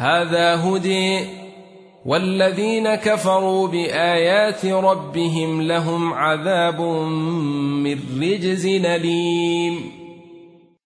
هذا هدي والذين كفروا بآيات ربهم لهم عذاب من رجز أليم